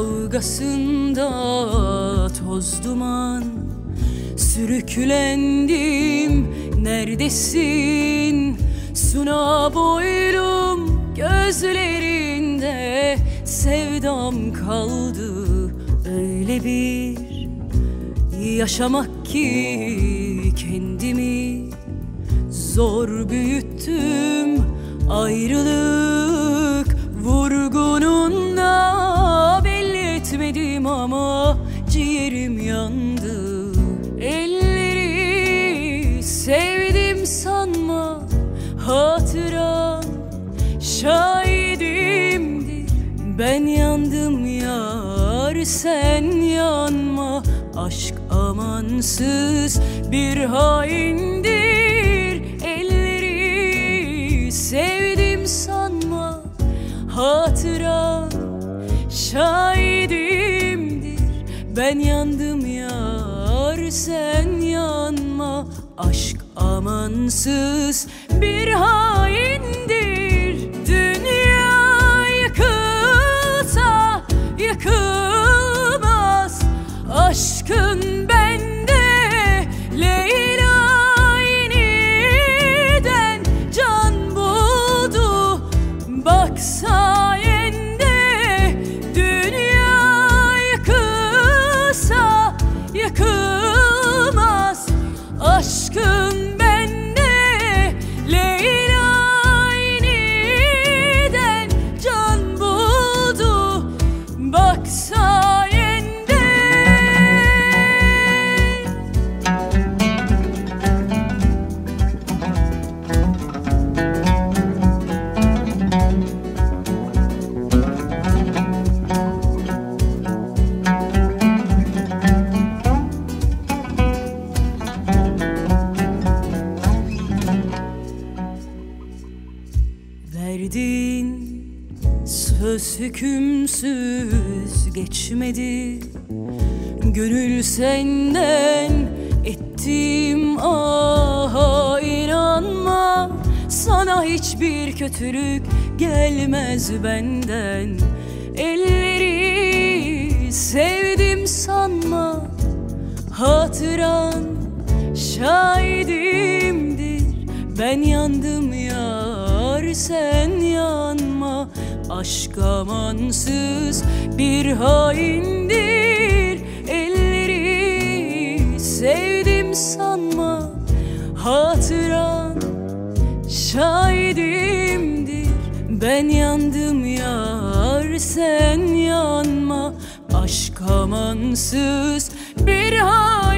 hayat kavgasında toz duman. Sürüklendim neredesin? Suna boylum gözlerinde Sevdam kaldı öyle bir. Yaşamak ki kendimi Zor büyüttüm ayrılık ben yandım yar sen yanma. Aşk amansız bir haindir. Elleri sevdim sanma. Hatıram Şahidimdir. Ben yandım yar sen yanma. Aşk amansız like. Verdiğin söz hükümsüz geçmedi. Gönül senden ettim. Aha inanma. Sana hiçbir kötülük gelmez benden. Elleri sevdim sanma. Hatıran şahidimdir. Ben yandım yar sen yanma Aşk amansız bir haindir. Elleri sevdim sanma Hatıran şahidimdir. Ben yandım yar sen yanma Aşk amansız bir haindir